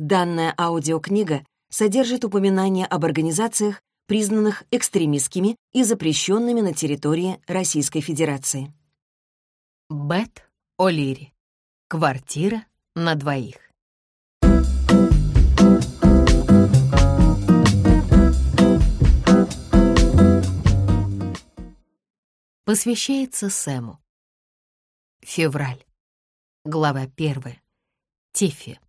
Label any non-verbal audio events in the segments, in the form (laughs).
Данная аудиокнига содержит упоминания об организациях, признанных экстремистскими и запрещенными на территории Российской Федерации. Бет О'Лири. Квартира на двоих. Посвящается Сэму. Февраль. Глава первая. Тиффи.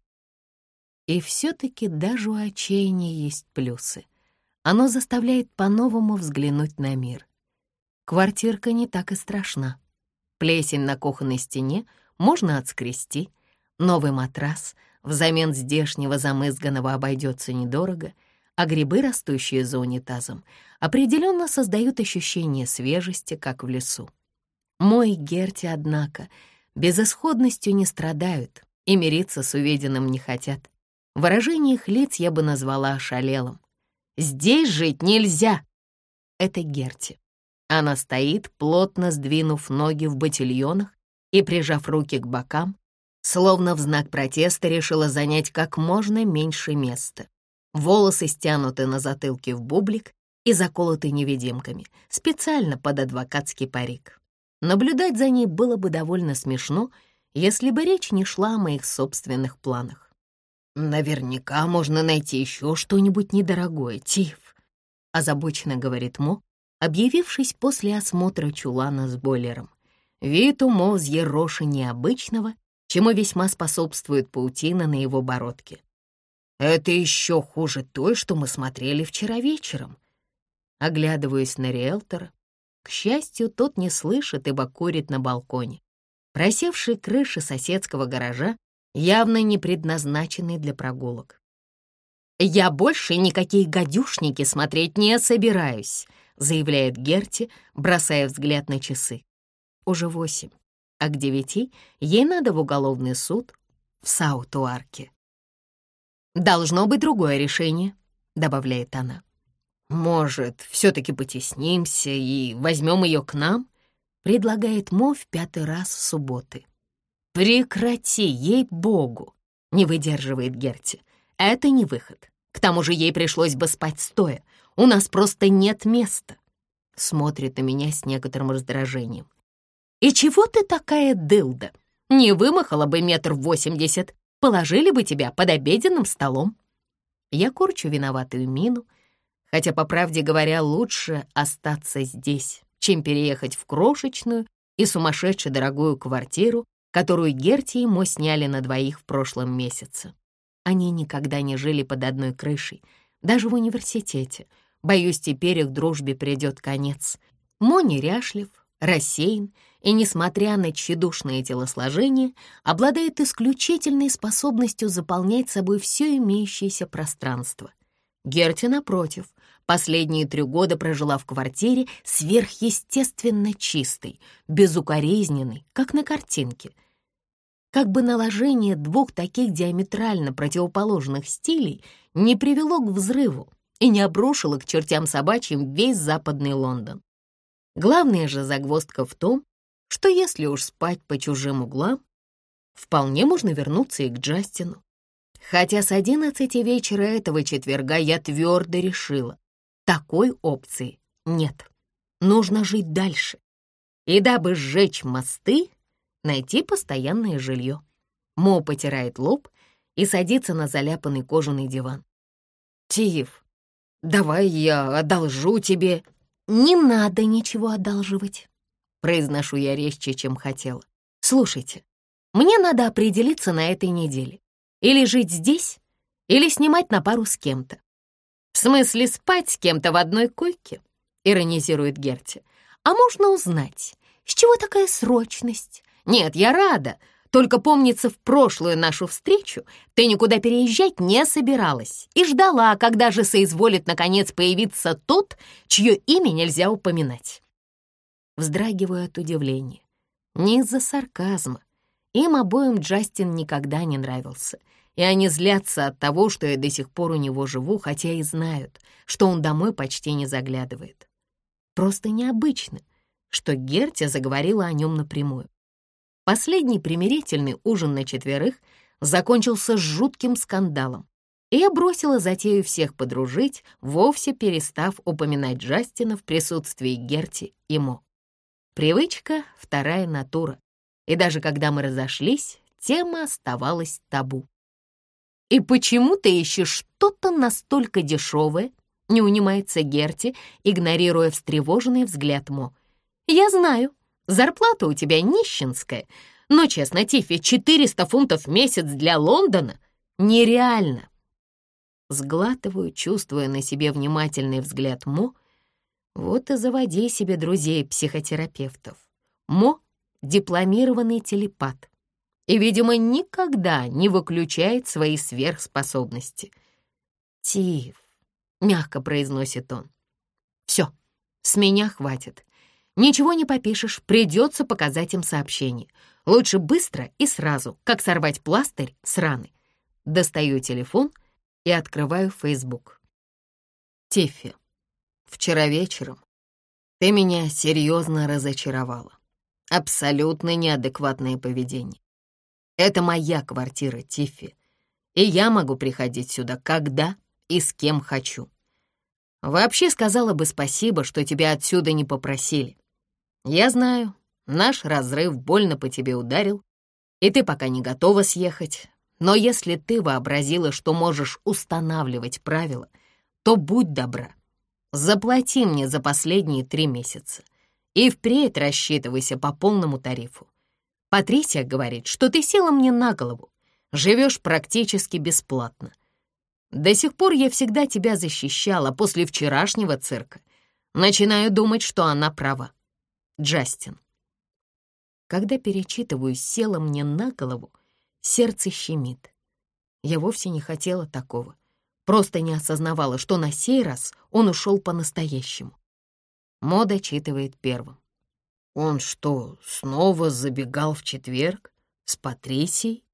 И все-таки даже у отчаяния есть плюсы. Оно заставляет по-новому взглянуть на мир. Квартирка не так и страшна. Плесень на кухонной стене можно отскрести. Новый матрас взамен здешнего замызганного обойдется недорого, а грибы, растущие за унитазом, определенно создают ощущение свежести, как в лесу. Мой Герти, однако, безысходностью не страдают и мириться с увиденным не хотят. Выражение их лиц я бы назвала ошалелым. «Здесь жить нельзя!» Это Герти. Она стоит, плотно сдвинув ноги в ботильонах и прижав руки к бокам, словно в знак протеста решила занять как можно меньше места. Волосы стянуты на затылке в бублик и заколоты невидимками, специально под адвокатский парик. Наблюдать за ней было бы довольно смешно, если бы речь не шла о моих собственных планах. «Наверняка можно найти еще что-нибудь недорогое, Тиф», — озабоченно говорит Мо, объявившись после осмотра чулана с бойлером. Вид у Мо взъероши необычного, чему весьма способствует паутина на его бородке. «Это еще хуже той, что мы смотрели вчера вечером». Оглядываясь на риэлтора, к счастью, тот не слышит, ибо курит на балконе. Просевшие крыши соседского гаража явно не предназначены для прогулок. «Я больше никакие гадюшники смотреть не собираюсь», заявляет Герти, бросая взгляд на часы. Уже восемь, а к девяти ей надо в уголовный суд в Саутуарке. «Должно быть другое решение», — добавляет она. «Может, все-таки потеснимся и возьмем ее к нам?» — предлагает Мо в пятый раз в субботы. «Прекрати, ей-богу!» — не выдерживает Герти. «Это не выход. К тому же ей пришлось бы спать стоя. У нас просто нет места». Смотрит на меня с некоторым раздражением. «И чего ты такая дылда? Не вымахала бы метр восемьдесят, положили бы тебя под обеденным столом». Я корчу виноватую мину — хотя, по правде говоря, лучше остаться здесь, чем переехать в крошечную и сумасшедше дорогую квартиру, которую Герти и Мо сняли на двоих в прошлом месяце. Они никогда не жили под одной крышей, даже в университете. Боюсь, теперь их дружбе придет конец. Мо неряшлив, рассеян и, несмотря на тщедушное телосложение, обладает исключительной способностью заполнять собой все имеющееся пространство. Герти, напротив, Последние три года прожила в квартире сверхъестественно чистой, безукоризненной, как на картинке. Как бы наложение двух таких диаметрально противоположных стилей не привело к взрыву и не обрушило к чертям собачьим весь западный Лондон. Главная же загвоздка в том, что если уж спать по чужим углам, вполне можно вернуться и к Джастину. Хотя с одиннадцати вечера этого четверга я твердо решила, такой опции нет. Нужно жить дальше. И дабы сжечь мосты, найти постоянное жилье. Мо потирает лоб и садится на заляпанный кожаный диван. «Тиев, давай я одолжу тебе...» «Не надо ничего одалживать», — произношу я резче, чем хотела. «Слушайте, мне надо определиться на этой неделе. Или жить здесь, или снимать на пару с кем-то. «В смысле спать с кем-то в одной койке?» — иронизирует Герти. «А можно узнать, с чего такая срочность? Нет, я рада. Только помнится, в прошлую нашу встречу ты никуда переезжать не собиралась и ждала, когда же соизволит наконец появиться тот, чье имя нельзя упоминать». Вздрагиваю от удивления. Не из-за сарказма. Им обоим Джастин никогда не нравился — и они злятся от того, что я до сих пор у него живу, хотя и знают, что он домой почти не заглядывает. Просто необычно, что Герти заговорила о нем напрямую. Последний примирительный ужин на четверых закончился жутким скандалом. И я бросила затею всех подружить, вовсе перестав упоминать Джастина в присутствии Герти и Мо. Привычка — вторая натура. И даже когда мы разошлись, тема оставалась табу. «И почему ты ищешь что-то настолько дешевое?» — не унимается Герти, игнорируя встревоженный взгляд Мо. «Я знаю, зарплата у тебя нищенская, но, честно, Тиффи, 400 фунтов в месяц для Лондона нереально». Сглатываю, чувствуя на себе внимательный взгляд Мо. Вот и заводи себе друзей-психотерапевтов. Мо — дипломированный телепат и, видимо, никогда не выключает свои сверхспособности. «Тиф», — мягко произносит он, — «все, с меня хватит. Ничего не попишешь, придется показать им сообщение. Лучше быстро и сразу, как сорвать пластырь с раны. Достаю телефон и открываю Facebook. Тиффи, вчера вечером ты меня серьезно разочаровала. Абсолютно неадекватное поведение. Это моя квартира, Тиффи, и я могу приходить сюда когда и с кем хочу. Вообще сказала бы спасибо, что тебя отсюда не попросили. Я знаю, наш разрыв больно по тебе ударил, и ты пока не готова съехать. Но если ты вообразила, что можешь устанавливать правила, то будь добра, заплати мне за последние три месяца и впредь рассчитывайся по полному тарифу. Патрисия говорит, что ты села мне на голову, живешь практически бесплатно. До сих пор я всегда тебя защищала после вчерашнего цирка. Начинаю думать, что она права. Джастин. Когда перечитываю «села мне на голову», сердце щемит. Я вовсе не хотела такого. Просто не осознавала, что на сей раз он ушел по-настоящему. Мода читывает первым. Он что, снова забегал в четверг с Патрисией?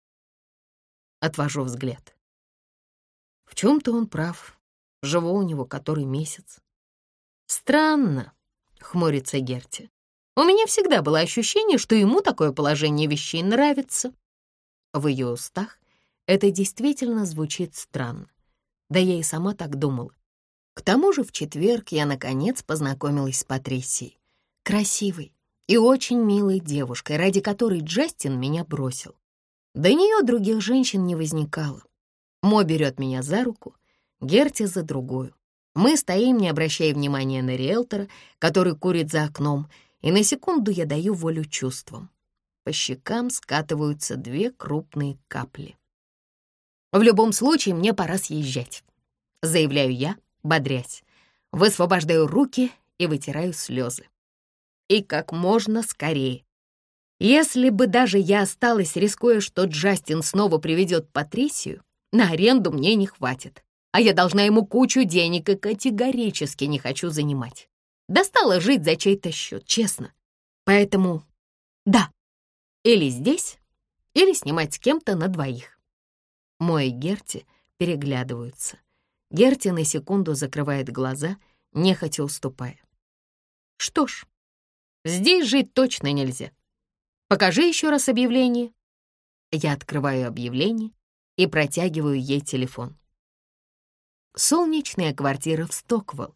Отвожу взгляд. В чем-то он прав. Живу у него который месяц. Странно, хмурится Герти. У меня всегда было ощущение, что ему такое положение вещей нравится. В ее устах это действительно звучит странно. Да я и сама так думала. К тому же в четверг я, наконец, познакомилась с Патрисией. Красивой, и очень милой девушкой, ради которой Джастин меня бросил. До нее других женщин не возникало. Мо берет меня за руку, Герти за другую. Мы стоим, не обращая внимания на риэлтора, который курит за окном, и на секунду я даю волю чувствам. По щекам скатываются две крупные капли. «В любом случае, мне пора съезжать», — заявляю я, бодрясь. Высвобождаю руки и вытираю слезы и как можно скорее. Если бы даже я осталась, рискуя, что Джастин снова приведет Патрисию, на аренду мне не хватит, а я должна ему кучу денег и категорически не хочу занимать. Достала жить за чей-то счет, честно. Поэтому да, или здесь, или снимать с кем-то на двоих. Мой Герти переглядываются. Герти на секунду закрывает глаза, нехотя уступая. Что ж, Здесь жить точно нельзя. Покажи еще раз объявление. Я открываю объявление и протягиваю ей телефон. Солнечная квартира в Стоквелл.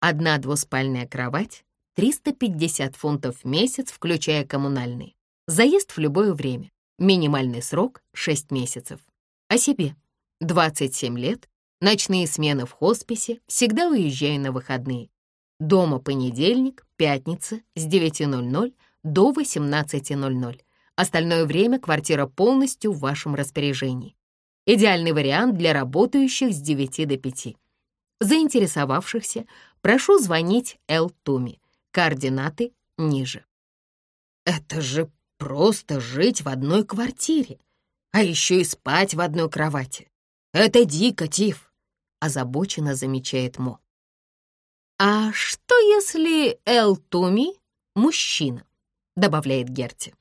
Одна двуспальная кровать, 350 фунтов в месяц, включая коммунальные. Заезд в любое время. Минимальный срок — 6 месяцев. О себе. 27 лет, ночные смены в хосписе, всегда уезжаю на выходные. Дома понедельник, пятница с 9.00 до 18.00. Остальное время квартира полностью в вашем распоряжении. Идеальный вариант для работающих с 9 до 5. Заинтересовавшихся прошу звонить Эл Туми. Координаты ниже. Это же просто жить в одной квартире, а еще и спать в одной кровати. Это дико, Тиф, озабоченно замечает Мо. «А что, если Эл Туми — мужчина?» — добавляет Герти.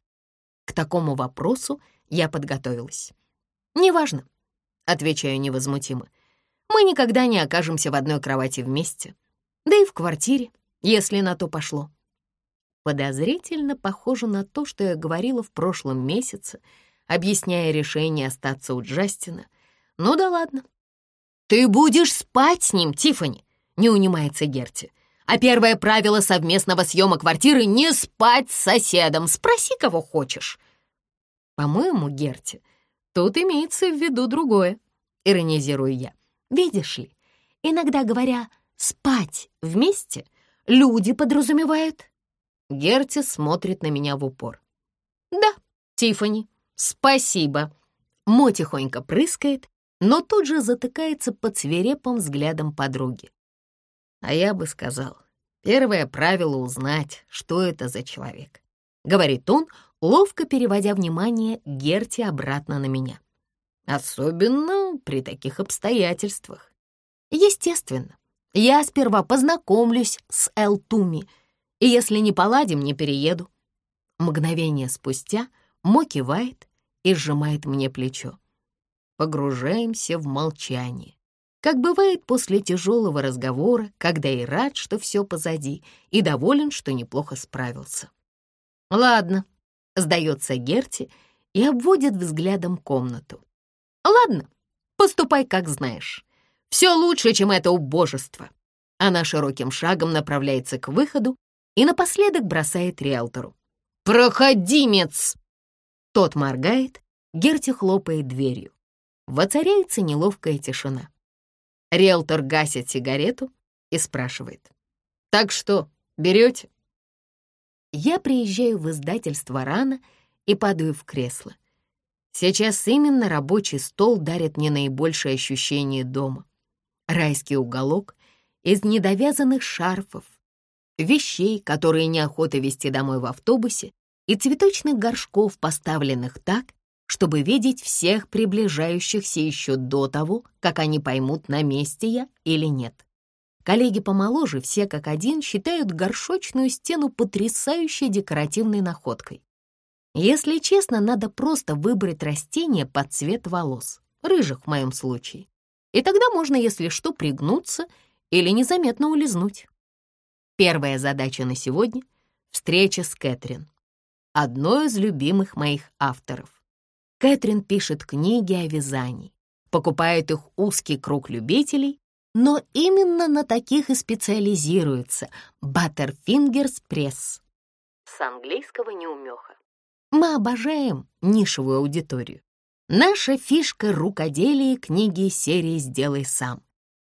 К такому вопросу я подготовилась. «Неважно», — отвечаю невозмутимо. «Мы никогда не окажемся в одной кровати вместе, да и в квартире, если на то пошло». Подозрительно похоже на то, что я говорила в прошлом месяце объясняя решение остаться у Джастина. Ну да ладно. «Ты будешь спать с ним, Тиффани!» — не унимается Герти. «А первое правило совместного съема квартиры — не спать с соседом. Спроси, кого хочешь». «По-моему, Герти, тут имеется в виду другое», — иронизирую я. «Видишь ли, иногда говоря «спать вместе», люди подразумевают...» Герти смотрит на меня в упор. «Да, Тиффани, спасибо». Мо тихонько прыскает, но тут же затыкается под свирепым взглядом подруги. А я бы сказал, первое правило — узнать, что это за человек. Говорит он, ловко переводя внимание Герти обратно на меня. Особенно при таких обстоятельствах. Естественно, я сперва познакомлюсь с Элтуми, и если не поладим, не перееду. Мгновение спустя Мо кивает и сжимает мне плечо. Погружаемся в молчание. Как бывает после тяжелого разговора, когда и рад, что все позади, и доволен, что неплохо справился. «Ладно», — сдается Герти и обводит взглядом комнату. «Ладно, поступай, как знаешь. Все лучше, чем это убожество». Она широким шагом направляется к выходу и напоследок бросает риэлтору. «Проходимец!» Тот моргает, Герти хлопает дверью. Воцаряется неловкая тишина. Риэлтор гасит сигарету и спрашивает. «Так что, берете?» Я приезжаю в издательство рано и падаю в кресло. Сейчас именно рабочий стол дарит мне наибольшее ощущение дома. Райский уголок из недовязанных шарфов, вещей, которые неохота везти домой в автобусе, и цветочных горшков, поставленных так, чтобы видеть всех приближающихся еще до того, как они поймут, на месте я или нет. Коллеги помоложе, все как один, считают горшочную стену потрясающей декоративной находкой. Если честно, надо просто выбрать растение под цвет волос, рыжих в моем случае. И тогда можно, если что, пригнуться или незаметно улизнуть. Первая задача на сегодня — встреча с Кэтрин, одной из любимых моих авторов. Кэтрин пишет книги о вязании, покупает их узкий круг любителей, но именно на таких и специализируется Butterfingers Press. С английского неумеха. Мы обожаем нишевую аудиторию. Наша фишка — рукоделие книги серии «Сделай сам».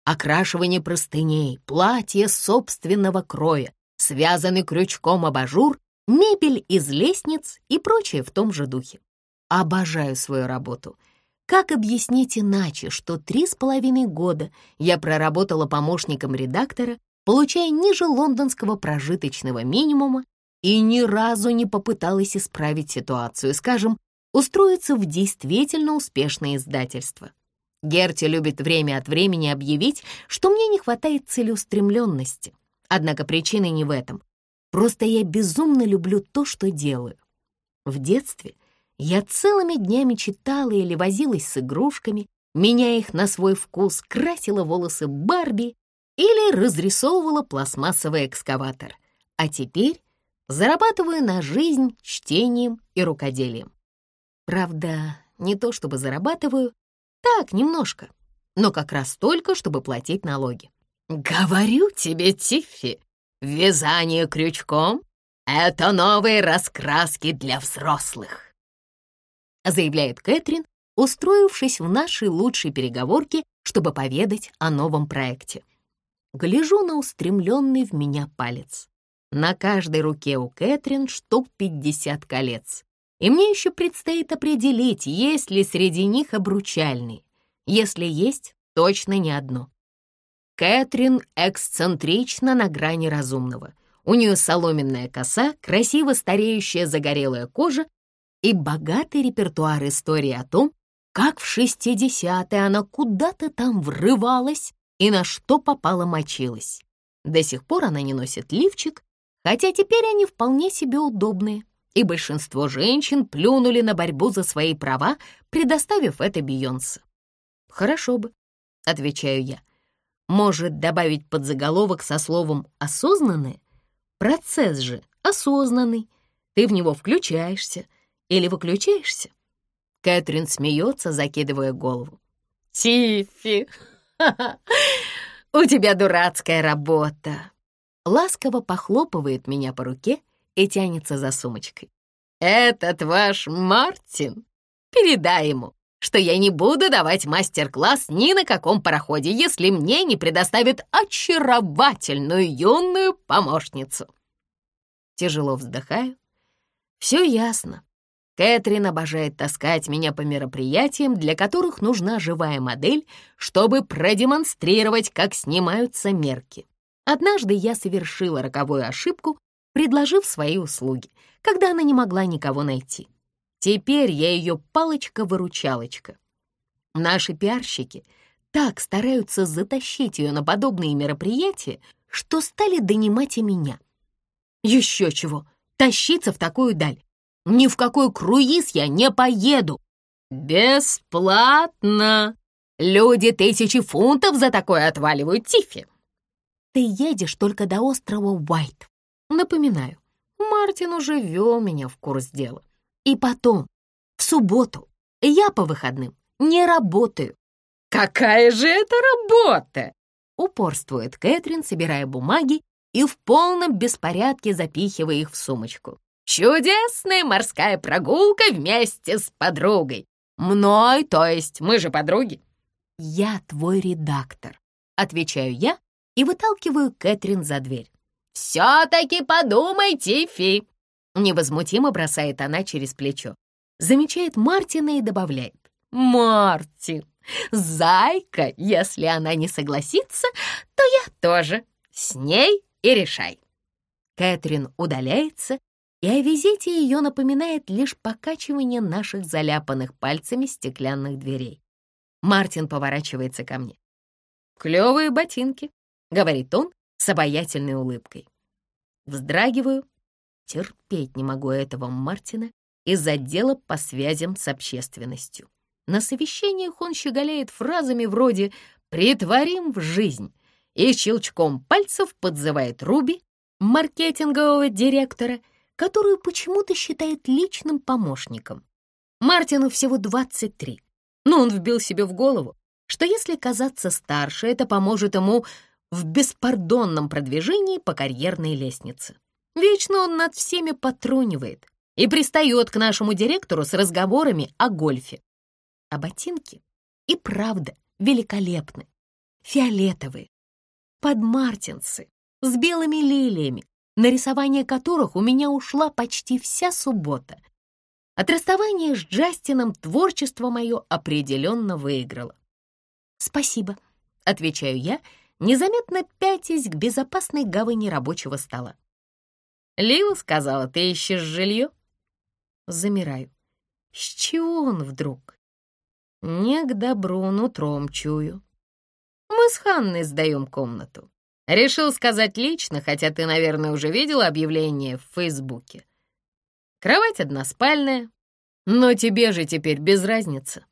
Окрашивание простыней, платье собственного кроя, связанный крючком абажур, мебель из лестниц и прочее в том же духе. Обожаю свою работу. Как объяснить иначе, что три с половиной года я проработала помощником редактора, получая ниже лондонского прожиточного минимума и ни разу не попыталась исправить ситуацию, скажем, устроиться в действительно успешное издательство. Герти любит время от времени объявить, что мне не хватает целеустремленности. Однако причина не в этом. Просто я безумно люблю то, что делаю. В детстве — я целыми днями читала или возилась с игрушками, меняя их на свой вкус, красила волосы Барби или разрисовывала пластмассовый экскаватор. А теперь зарабатываю на жизнь чтением и рукоделием. Правда, не то чтобы зарабатываю, так, немножко, но как раз только, чтобы платить налоги. «Говорю тебе, Тиффи, вязание крючком — это новые раскраски для взрослых» заявляет Кэтрин, устроившись в нашей лучшей переговорке, чтобы поведать о новом проекте. Гляжу на устремленный в меня палец. На каждой руке у Кэтрин штук 50 колец. И мне еще предстоит определить, есть ли среди них обручальные. Если есть, точно не одно. Кэтрин эксцентрична на грани разумного. У нее соломенная коса, красиво стареющая загорелая кожа и богатый репертуар истории о том, как в 60-е она куда-то там врывалась и на что попало мочилась. До сих пор она не носит лифчик, хотя теперь они вполне себе удобные, и большинство женщин плюнули на борьбу за свои права, предоставив это Бейонсе. «Хорошо бы», — отвечаю я. «Может, добавить подзаголовок со словом «осознанное»? Процесс же осознанный. Ты в него включаешься, или выключаешься? Кэтрин смеется, закидывая голову. «Тиффи, (laughs) у тебя дурацкая работа!» Ласково похлопывает меня по руке и тянется за сумочкой. «Этот ваш Мартин? Передай ему, что я не буду давать мастер-класс ни на каком пароходе, если мне не предоставят очаровательную юную помощницу». Тяжело вздыхаю. Все ясно. Кэтрин обожает таскать меня по мероприятиям, для которых нужна живая модель, чтобы продемонстрировать, как снимаются мерки. Однажды я совершила роковую ошибку, предложив свои услуги, когда она не могла никого найти. Теперь я ее палочка-выручалочка. Наши пиарщики так стараются затащить ее на подобные мероприятия, что стали донимать и меня. Еще чего, тащиться в такую даль. Ни в какой круиз я не поеду. Бесплатно. Люди тысячи фунтов за такое отваливают, Тиффи. Ты едешь только до острова Уайт. Напоминаю, Мартин уже ввел меня в курс дела. И потом, в субботу, я по выходным не работаю. Какая же это работа? Упорствует Кэтрин, собирая бумаги и в полном беспорядке запихивая их в сумочку. Чудесная морская прогулка вместе с подругой. Мной, то есть мы же подруги. Я твой редактор, отвечаю я и выталкиваю Кэтрин за дверь. «Все-таки подумай, Тифи!» Невозмутимо бросает она через плечо. Замечает Мартина и добавляет. «Мартин, зайка, если она не согласится, то я тоже. С ней и решай». Кэтрин удаляется, и о визите ее напоминает лишь покачивание наших заляпанных пальцами стеклянных дверей. Мартин поворачивается ко мне. «Клевые ботинки», — говорит он с обаятельной улыбкой. Вздрагиваю, терпеть не могу этого Мартина из отдела по связям с общественностью. На совещаниях он щеголяет фразами вроде «притворим в жизнь» и щелчком пальцев подзывает Руби, маркетингового директора — которую почему-то считает личным помощником. Мартину всего 23, но он вбил себе в голову, что если казаться старше, это поможет ему в беспардонном продвижении по карьерной лестнице. Вечно он над всеми потрунивает и пристает к нашему директору с разговорами о гольфе. А ботинки и правда великолепны, фиолетовые, подмартинсы с белыми лилиями, на рисование которых у меня ушла почти вся суббота. От расставания с Джастином творчество мое определенно выиграло. «Спасибо», — отвечаю я, незаметно пятясь к безопасной гавани рабочего стола. «Лила сказала, ты ищешь жилье?» Замираю. С чего он вдруг? Не к добру нутром чую. Мы с Ханной сдаем комнату. Решил сказать лично, хотя ты, наверное, уже видела объявление в Фейсбуке. Кровать односпальная, но тебе же теперь без разницы.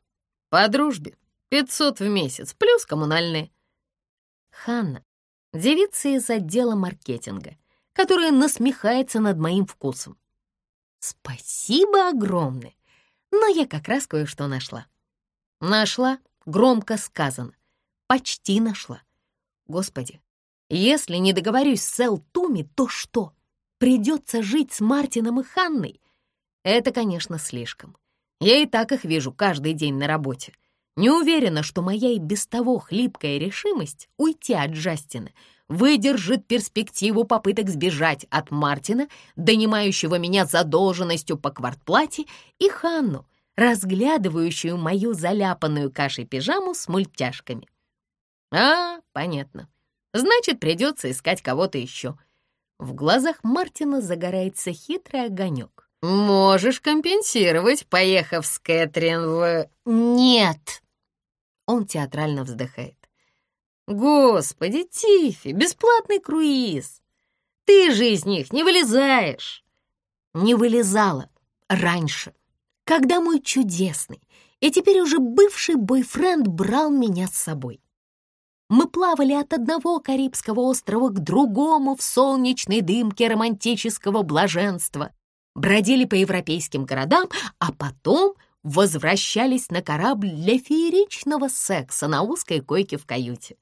По дружбе 500 в месяц, плюс коммунальные. Ханна, девица из отдела маркетинга, которая насмехается над моим вкусом. Спасибо огромное, но я как раз кое-что нашла. Нашла, громко сказано, почти нашла. Господи, если не договорюсь с Эл Туми, то что? Придется жить с Мартином и Ханной? Это, конечно, слишком. Я и так их вижу каждый день на работе. Не уверена, что моя и без того хлипкая решимость уйти от Джастина выдержит перспективу попыток сбежать от Мартина, донимающего меня задолженностью по квартплате, и Ханну, разглядывающую мою заляпанную кашей пижаму с мультяшками. А, понятно. Значит, придется искать кого-то еще. В глазах Мартина загорается хитрый огонек. Можешь компенсировать, поехав с Кэтрин в... Нет! Он театрально вздыхает. Господи, Тифи, бесплатный круиз. Ты же из них не вылезаешь. Не вылезала раньше, когда мой чудесный и теперь уже бывший бойфренд брал меня с собой. Мы плавали от одного Карибского острова к другому в солнечной дымке романтического блаженства, бродили по европейским городам, а потом возвращались на корабль для фееричного секса на узкой койке в каюте.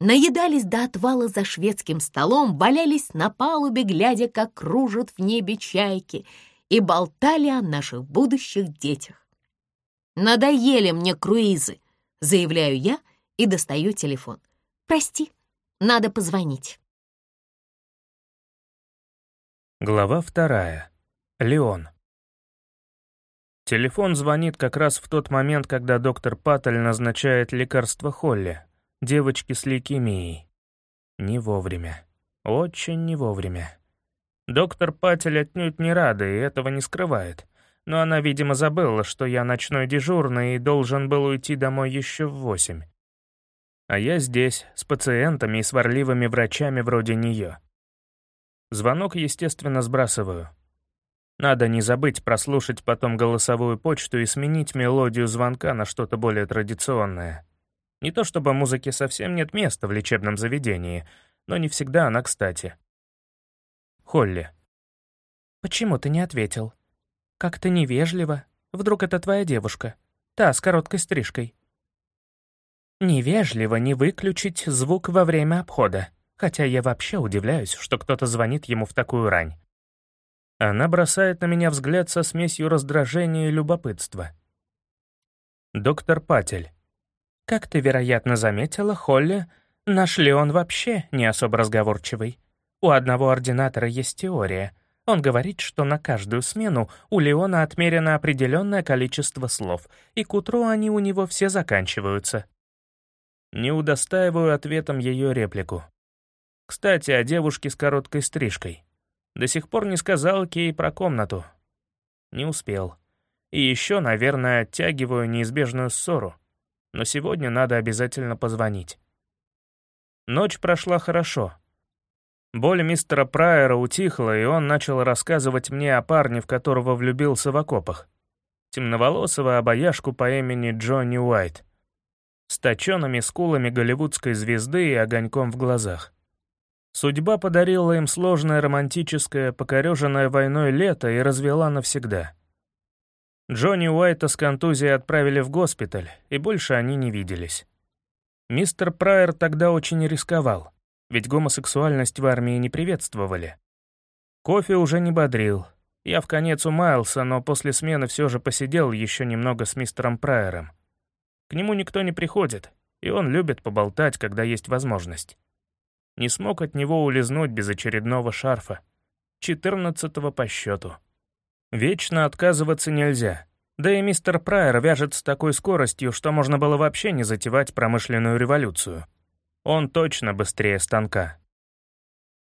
Наедались до отвала за шведским столом, валялись на палубе, глядя, как кружат в небе чайки, и болтали о наших будущих детях. «Надоели мне круизы», — заявляю я и достаю телефон. «Прости, надо позвонить». Глава вторая. Леон. Телефон звонит как раз в тот момент, когда доктор Паттель назначает лекарство Холли, девочке с лейкемией. Не вовремя. Очень не вовремя. Доктор Паттель отнюдь не рада и этого не скрывает. Но она, видимо, забыла, что я ночной дежурный и должен был уйти домой еще в восемь. А я здесь, с пациентами и сварливыми врачами вроде нее. Звонок, естественно, сбрасываю. Надо не забыть прослушать потом голосовую почту и сменить мелодию звонка на что-то более традиционное. Не то чтобы музыке совсем нет места в лечебном заведении, но не всегда она кстати. Холли. «Почему ты не ответил? Как-то невежливо. Вдруг это твоя девушка? Та, с короткой стрижкой». «Невежливо не выключить звук во время обхода», хотя я вообще удивляюсь, что кто-то звонит ему в такую рань. Она бросает на меня взгляд со смесью раздражения и любопытства. «Доктор Патель, как ты, вероятно, заметила, Холли, наш Леон вообще не особо разговорчивый. У одного ординатора есть теория. Он говорит, что на каждую смену у Леона отмерено определенное количество слов, и к утру они у него все заканчиваются». Не удостаиваю ответом ее реплику. Кстати, о девушке с короткой стрижкой. До сих пор не сказал Кей про комнату. Не успел. И еще, наверное, оттягиваю неизбежную ссору. Но сегодня надо обязательно позвонить. Ночь прошла хорошо. Боль мистера Прайера утихла, и он начал рассказывать мне о парне, в которого влюбился в окопах. Темноволосого обаяшку по имени Джонни Уайт. С точенными скулами голливудской звезды и огоньком в глазах. Судьба подарила им сложное романтическое, покореженное войной лето и развела навсегда. Джонни Уайта с контузией отправили в госпиталь, и больше они не виделись. Мистер Прайер тогда очень рисковал, ведь гомосексуальность в армии не приветствовали. Кофе уже не бодрил. Я в конец умаялся, но после смены все же посидел еще немного с мистером Прайером. К нему никто не приходит, и он любит поболтать, когда есть возможность не смог от него улизнуть без очередного шарфа. Четырнадцатого по счету. Вечно отказываться нельзя. Да и мистер Прайер вяжет с такой скоростью, что можно было вообще не затевать промышленную революцию. Он точно быстрее станка.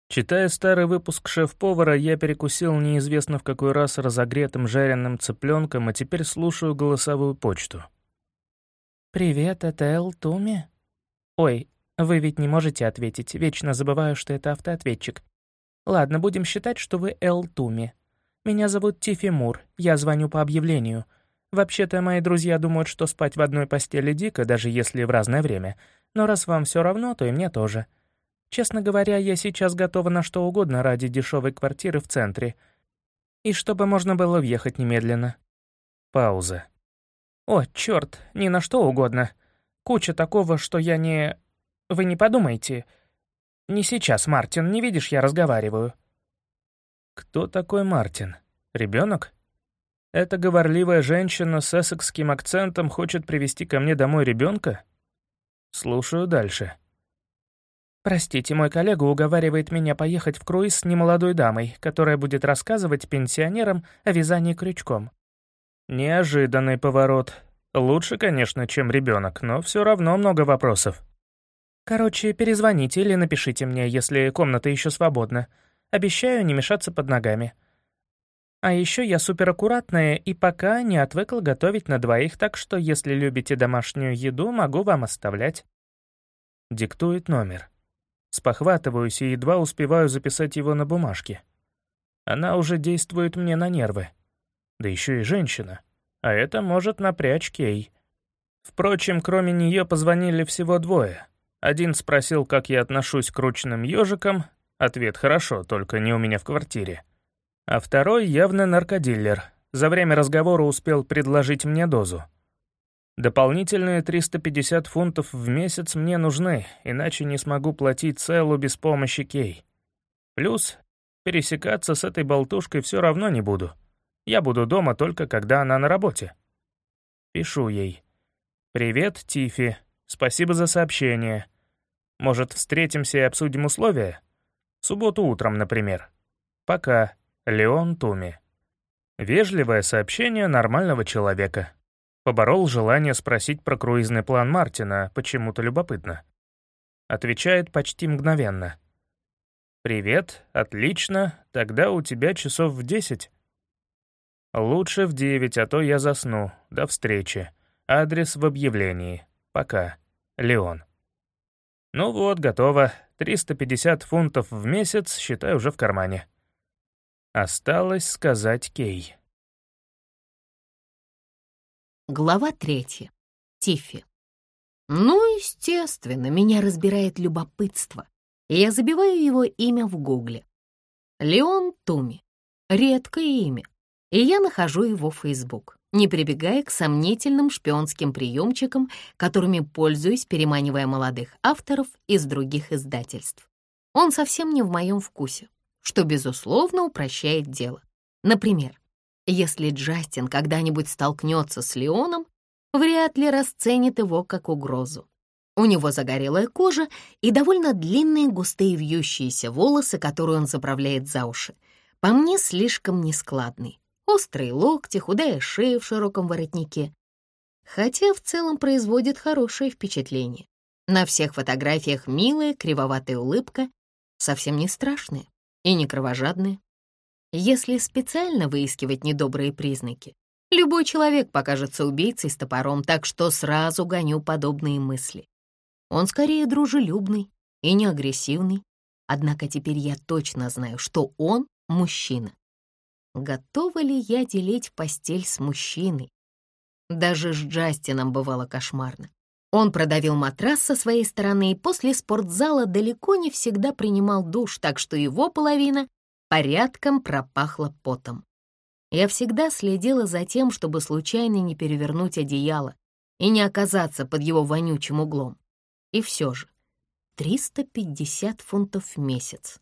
Читая старый выпуск «Шеф-повара», я перекусил неизвестно в какой раз разогретым жареным цыпленком, а теперь слушаю голосовую почту. «Привет, это Эл Туми?» «Ой, вы ведь не можете ответить, вечно забываю, что это автоответчик. Ладно, будем считать, что вы Эл Туми. Меня зовут Тифи Мур, я звоню по объявлению. Вообще-то мои друзья думают, что спать в одной постели дико, даже если в разное время. Но раз вам все равно, то и мне тоже. Честно говоря, я сейчас готова на что угодно ради дешевой квартиры в центре. И чтобы можно было въехать немедленно. Пауза. О, черт, ни на что угодно. Куча такого, что я не... Вы не подумайте. Не сейчас, Мартин, не видишь, я разговариваю». «Кто такой Мартин? Ребенок? Эта говорливая женщина с эссекским акцентом хочет привести ко мне домой ребенка? Слушаю дальше». «Простите, мой коллега уговаривает меня поехать в круиз с немолодой дамой, которая будет рассказывать пенсионерам о вязании крючком». Неожиданный поворот. Лучше, конечно, чем ребенок, но все равно много вопросов. Короче, перезвоните или напишите мне, если комната еще свободна. Обещаю не мешаться под ногами. А еще я супераккуратная и пока не отвыкла готовить на двоих, так что если любите домашнюю еду, могу вам оставлять. Диктует номер. Спохватываюсь и едва успеваю записать его на бумажке. Она уже действует мне на нервы. Да еще и женщина. А это может напрячь Кей. Впрочем, кроме нее позвонили всего двое — один спросил, как я отношусь к ручным ежикам. Ответ «хорошо, только не у меня в квартире». А второй явно наркодиллер. за время разговора успел предложить мне дозу. Дополнительные 350 фунтов в месяц мне нужны, иначе не смогу платить целу без помощи Кей. Плюс пересекаться с этой болтушкой все равно не буду. Я буду дома только когда она на работе. Пишу ей. «Привет, Тифи. Спасибо за сообщение. Может, встретимся и обсудим условия? В субботу утром, например. Пока. Леон Туми». Вежливое сообщение нормального человека. Поборол желание спросить про круизный план Мартина, почему-то любопытно. Отвечает почти мгновенно. «Привет, отлично, тогда у тебя часов в десять». «Лучше в девять, а то я засну. До встречи. Адрес в объявлении. Пока. Леон». Ну вот, готово. 350 фунтов в месяц, считай, уже в кармане. Осталось сказать Кей. Глава третья. Тиффи. Ну, естественно, меня разбирает любопытство, и я забиваю его имя в гугле. Леон Туми. Редкое имя, и я нахожу его в Facebook, не прибегая к сомнительным шпионским приемчикам, которыми пользуюсь, переманивая молодых авторов из других издательств. Он совсем не в моем вкусе что, безусловно, упрощает дело. Например, если Джастин когда-нибудь столкнется с Леоном, вряд ли расценит его как угрозу. У него загорелая кожа и довольно длинные густые вьющиеся волосы, которые он заправляет за уши. По мне, слишком нескладный. Острые локти, худая шея в широком воротнике. Хотя в целом производит хорошее впечатление. На всех фотографиях милая, кривоватая улыбка, совсем не страшная и не кровожадные. Если специально выискивать недобрые признаки, любой человек покажется убийцей с топором, так что сразу гоню подобные мысли. Он скорее дружелюбный и не агрессивный, однако теперь я точно знаю, что он мужчина. Готова ли я делить постель с мужчиной? Даже с Джастином бывало кошмарно. Он продавил матрас со своей стороны и после спортзала далеко не всегда принимал душ, так что его половина порядком пропахла потом. Я всегда следила за тем, чтобы случайно не перевернуть одеяло и не оказаться под его вонючим углом. И все же 350 фунтов в месяц.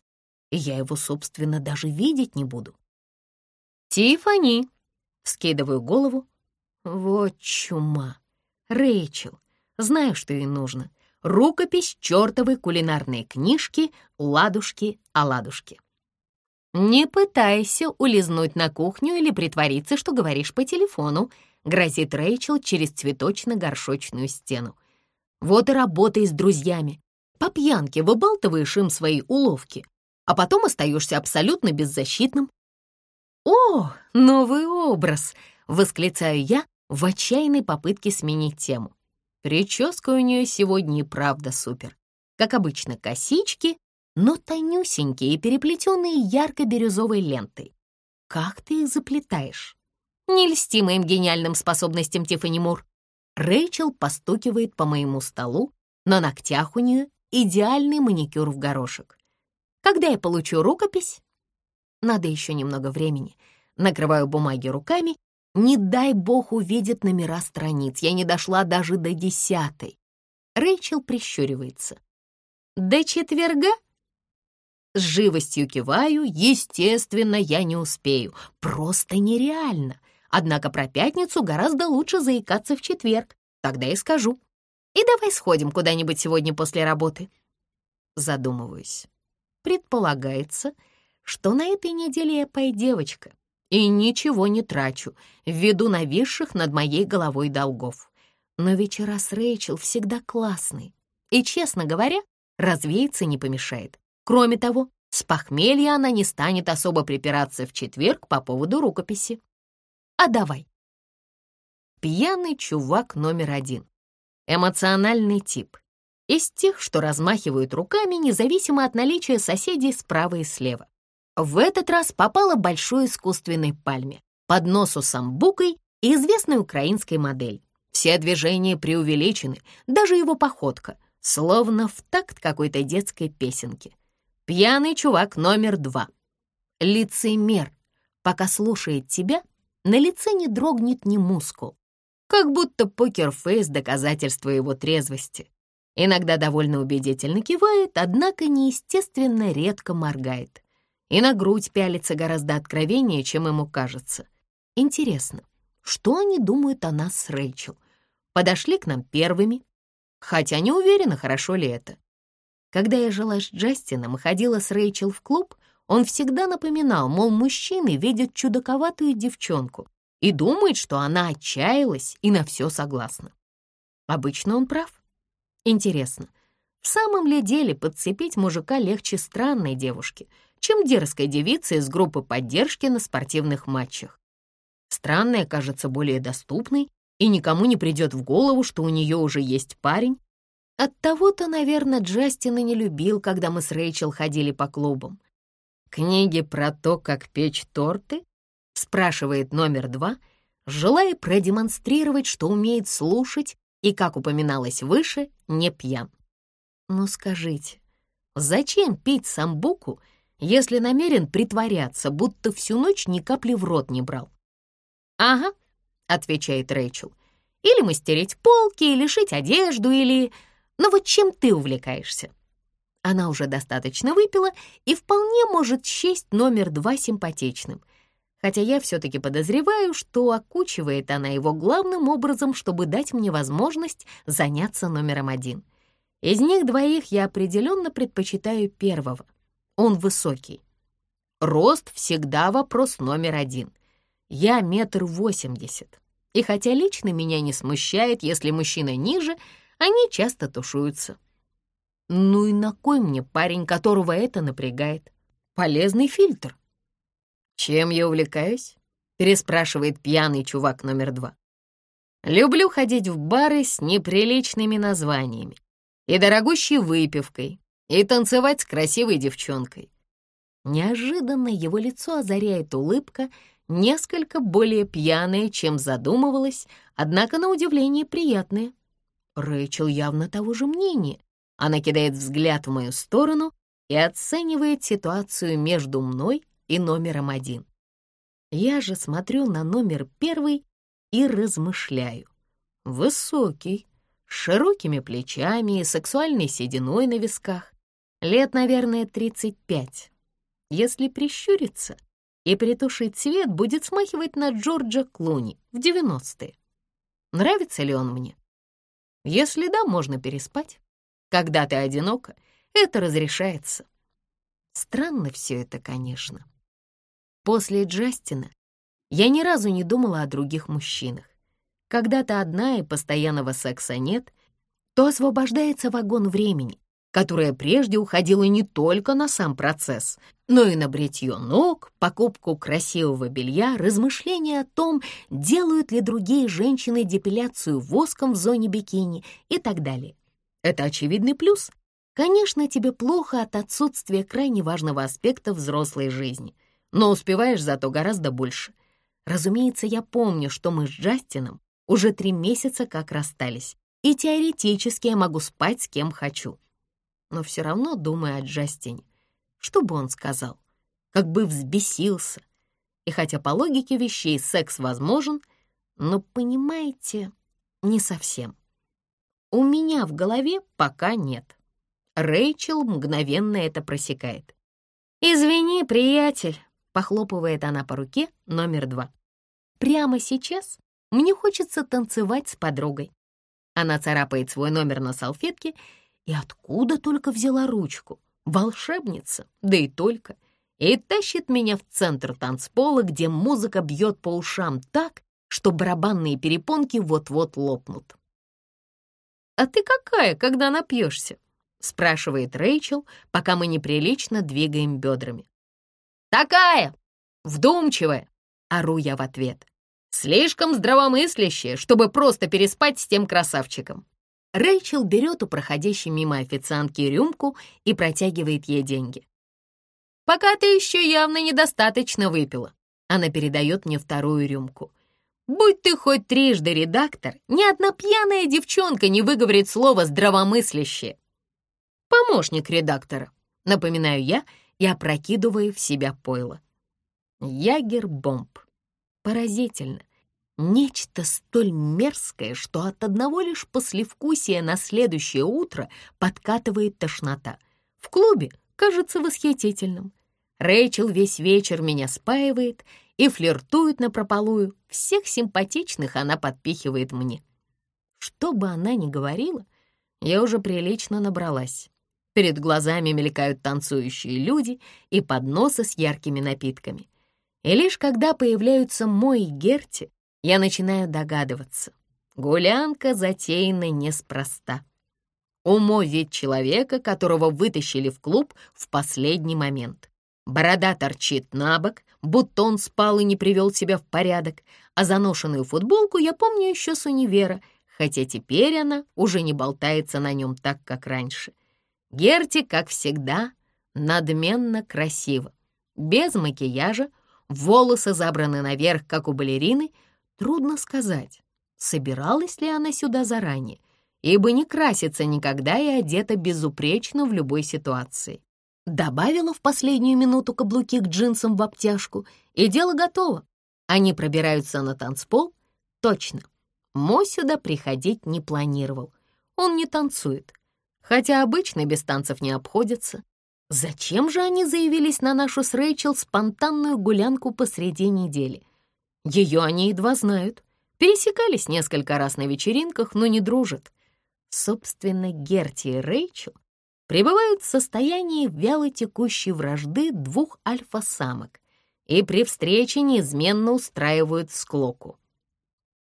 Я его, собственно, даже видеть не буду. «Тиффани!» — вскидываю голову. Вот чума. Рэйчел, Знаю, что ей нужно. Рукопись чертовой кулинарной книжки «Ладушки-оладушки». «Не пытайся улизнуть на кухню или притвориться, что говоришь по телефону», грозит Рэйчел через цветочно-горшочную стену. «Вот и работай с друзьями. По пьянке выбалтываешь им свои уловки, а потом остаешься абсолютно беззащитным». «О, новый образ!» — восклицаю я в отчаянной попытке сменить тему. Прическа у нее сегодня и правда супер. Как обычно, косички, но тонюсенькие переплетенные ярко-бирюзовой лентой. Как ты их заплетаешь? Не льсти моим гениальным способностям, Тиффани Мур. Рэйчел постукивает по моему столу, на ногтях у нее идеальный маникюр в горошек. Когда я получу рукопись? Надо еще немного времени. Накрываю бумаги руками не дай бог увидит номера страниц. Я не дошла даже до десятой. Рэйчел прищуривается. До четверга? С живостью киваю. Естественно, я не успею. Просто нереально. Однако про пятницу гораздо лучше заикаться в четверг. Тогда и скажу. И давай сходим куда-нибудь сегодня после работы. Задумываюсь. Предполагается, что на этой неделе я пой-девочка и ничего не трачу ввиду нависших над моей головой долгов. Но вечера с Рэйчел всегда классные, и, честно говоря, развеяться не помешает. Кроме того, с похмелья она не станет особо припираться в четверг по поводу рукописи. А давай. Пьяный чувак номер один. Эмоциональный тип. Из тех, что размахивают руками, независимо от наличия соседей справа и слева. В этот раз попала большой искусственной пальме, под носу самбукой и известной украинской модель. Все движения преувеличены, даже его походка, словно в такт какой-то детской песенки. Пьяный чувак номер два. Лицемер, пока слушает тебя, На лице не дрогнет ни мускул. Как будто покерфейс — доказательство его трезвости. Иногда довольно убедительно кивает, однако неестественно редко моргает. И на грудь пялится гораздо откровеннее, чем ему кажется. Интересно, что они думают о нас с Рэйчел? Подошли к нам первыми, хотя не уверена, хорошо ли это. Когда я жила с Джастином и ходила с Рэйчел в клуб, он всегда напоминал, мол, мужчины видят чудаковатую девчонку и думают, что она отчаялась и на все согласна. Обычно он прав. Интересно, в самом ли деле подцепить мужика легче странной девушки, чем дерзкой девице из группы поддержки на спортивных матчах? Странная кажется более доступной, и никому не придет в голову, что у нее уже есть парень. Оттого-то, наверное, Джастина не любил, когда мы с Рэйчел ходили по клубам. «Книги про то, как печь торты?» — спрашивает номер два, желая продемонстрировать, что умеет слушать и, как упоминалось выше, не пьян. Ну скажите, зачем пить самбуку, если намерен притворяться, будто всю ночь ни капли в рот не брал? «Ага», — отвечает Рэйчел, «или мастерить полки, или шить одежду, или... Ну вот чем ты увлекаешься?» Она уже достаточно выпила и вполне может счесть номер два симпатичным — хотя я все-таки подозреваю, что окучивает она его главным образом, чтобы дать мне возможность заняться номером один. Из них двоих я определенно предпочитаю первого. Он высокий. Рост всегда вопрос номер один. Я метр восемьдесят. И хотя лично меня не смущает, если мужчина ниже, они часто тушуются. Ну и на кой мне парень, которого это напрягает? Полезный фильтр. «Чем я увлекаюсь?» — переспрашивает пьяный чувак номер два. «Люблю ходить в бары с неприличными названиями и дорогущей выпивкой, и танцевать с красивой девчонкой». Неожиданно его лицо озаряет улыбка, несколько более пьяная, чем задумывалась, однако на удивление приятная. Рэйчел явно того же мнения. Она кидает взгляд в мою сторону и оценивает ситуацию между мной и номером один. Я же смотрю на номер первый и размышляю. Высокий, с широкими плечами и сексуальной сединой на висках. Лет, наверное, 35. Если прищуриться и притушить цвет, будет смахивать на Джорджа Клуни в 90-е. Нравится ли он мне? Если да, можно переспать. Когда ты одинока, это разрешается. Странно все это, конечно. После Джастина я ни разу не думала о других мужчинах. Когда ты одна и постоянного секса нет, то освобождается вагон времени, которое прежде уходило не только на сам процесс, но и на бритье ног, покупку красивого белья, размышления о том, делают ли другие женщины депиляцию воском в зоне бикини и так далее. Это очевидный плюс. Конечно, тебе плохо от отсутствия крайне важного аспекта взрослой жизни — но успеваешь зато гораздо больше. Разумеется, я помню, что мы с Джастином уже три месяца как расстались, и теоретически я могу спать с кем хочу. Но все равно думаю о Джастине. Что бы он сказал? Как бы взбесился. И хотя по логике вещей секс возможен, но, понимаете, не совсем. У меня в голове пока нет. Рэйчел мгновенно это просекает. «Извини, приятель, Похлопывает она по руке номер два. Прямо сейчас мне хочется танцевать с подругой. Она царапает свой номер на салфетке и откуда только взяла ручку. Волшебница, да и только. И тащит меня в центр танцпола, где музыка бьет по ушам так, что барабанные перепонки вот-вот лопнут. «А ты какая, когда напьешься?» — спрашивает Рэйчел, пока мы неприлично двигаем бедрами. «Такая! Вдумчивая!» — ору я в ответ. «Слишком здравомыслящая, чтобы просто переспать с тем красавчиком». Рэйчел берет у проходящей мимо официантки рюмку и протягивает ей деньги. «Пока ты еще явно недостаточно выпила». Она передает мне вторую рюмку. «Будь ты хоть трижды редактор, ни одна пьяная девчонка не выговорит слово «здравомыслящее». «Помощник редактора», — напоминаю я, — и опрокидывая в себя пойло. Ягер-бомб. Поразительно. Нечто столь мерзкое, что от одного лишь послевкусия на следующее утро подкатывает тошнота. В клубе кажется восхитительным. Рэйчел весь вечер меня спаивает и флиртует напропалую. Всех симпатичных она подпихивает мне. Что бы она ни говорила, я уже прилично набралась. Перед глазами мелькают танцующие люди и подносы с яркими напитками. И лишь когда появляются мой Герти, я начинаю догадываться. Гулянка затеяна неспроста. Умо вид человека, которого вытащили в клуб в последний момент. Борода торчит на бок, будто он спал и не привел себя в порядок, а заношенную футболку я помню еще с универа, хотя теперь она уже не болтается на нем так, как раньше. Герти, как всегда, надменно красиво. Без макияжа, волосы забраны наверх, как у балерины. Трудно сказать, собиралась ли она сюда заранее, ибо не красится никогда и одета безупречно в любой ситуации. Добавила в последнюю минуту каблуки к джинсам в обтяжку, и дело готово. Они пробираются на танцпол. Точно, Мо сюда приходить не планировал. Он не танцует, хотя обычно без танцев не обходится. Зачем же они заявились на нашу с Рэйчел спонтанную гулянку посреди недели? Ее они едва знают. Пересекались несколько раз на вечеринках, но не дружат. Собственно, Герти и Рэйчел пребывают в состоянии вяло текущей вражды двух альфа-самок и при встрече неизменно устраивают склоку.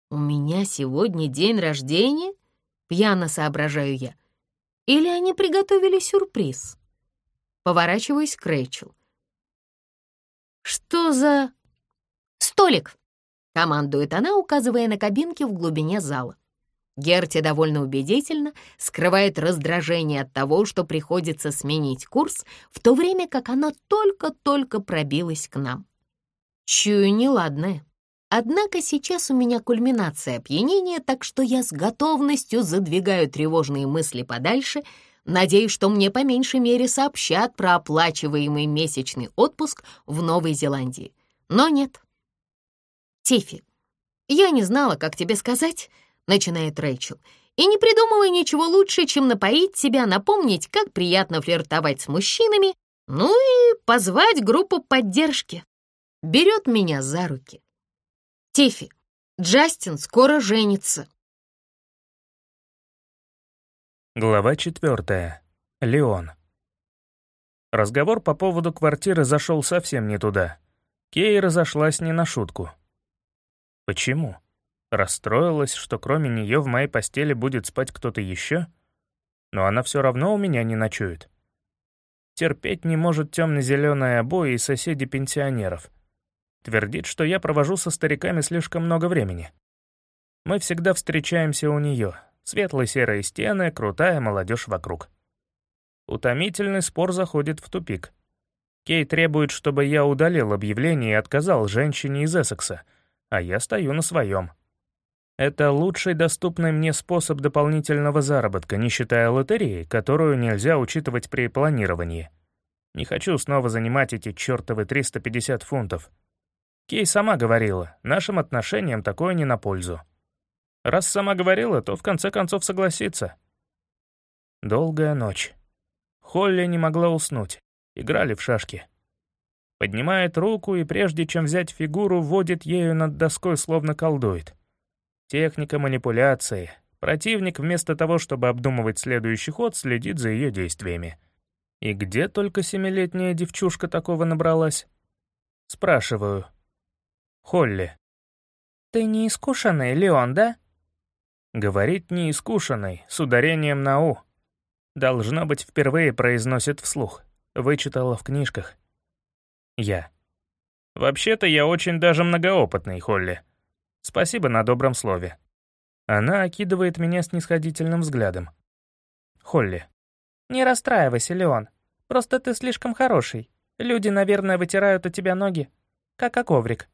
«У меня сегодня день рождения?» — пьяно соображаю я. «Или они приготовили сюрприз?» Поворачиваюсь к Рэйчел. «Что за...» «Столик!» — командует она, указывая на кабинки в глубине зала. Герти довольно убедительно скрывает раздражение от того, что приходится сменить курс, в то время как она только-только пробилась к нам. Чую неладное. Однако сейчас у меня кульминация опьянения, так что я с готовностью задвигаю тревожные мысли подальше, надеюсь, что мне по меньшей мере сообщат про оплачиваемый месячный отпуск в Новой Зеландии. Но нет. Тифи, я не знала, как тебе сказать, — начинает Рэйчел, «и не придумала ничего лучше, чем напоить тебя, напомнить, как приятно флиртовать с мужчинами, ну и позвать группу поддержки». Берет меня за руки. «Тифи, Джастин скоро женится». Глава четвертая. Леон. Разговор по поводу квартиры зашел совсем не туда. Кей разошлась не на шутку. Почему? Расстроилась, что кроме нее в моей постели будет спать кто-то еще? Но она все равно у меня не ночует. Терпеть не может темно-зеленые обои и соседи пенсионеров. Твердит, что я провожу со стариками слишком много времени. Мы всегда встречаемся у нее. Светлые серые стены, крутая молодежь вокруг. Утомительный спор заходит в тупик. Кей требует, чтобы я удалил объявление и отказал женщине из Эссекса, а я стою на своем. Это лучший доступный мне способ дополнительного заработка, не считая лотереи, которую нельзя учитывать при планировании. Не хочу снова занимать эти чертовы 350 фунтов. Кей сама говорила, нашим отношениям такое не на пользу. Раз сама говорила, то в конце концов согласится. Долгая ночь. Холли не могла уснуть. Играли в шашки. Поднимает руку и прежде чем взять фигуру, водит ею над доской, словно колдует. Техника манипуляции. Противник вместо того, чтобы обдумывать следующий ход, следит за ее действиями. И где только семилетняя девчушка такого набралась? Спрашиваю. Холли. «Ты не искушенный, Леон, да?» Говорит неискушенный, с ударением на «у». Должно быть, впервые произносит вслух. Вычитала в книжках. Я. «Вообще-то я очень даже многоопытный, Холли. Спасибо на добром слове. Она окидывает меня снисходительным взглядом. Холли. Не расстраивайся, Леон. Просто ты слишком хороший. Люди, наверное, вытирают у тебя ноги. Как о коврик.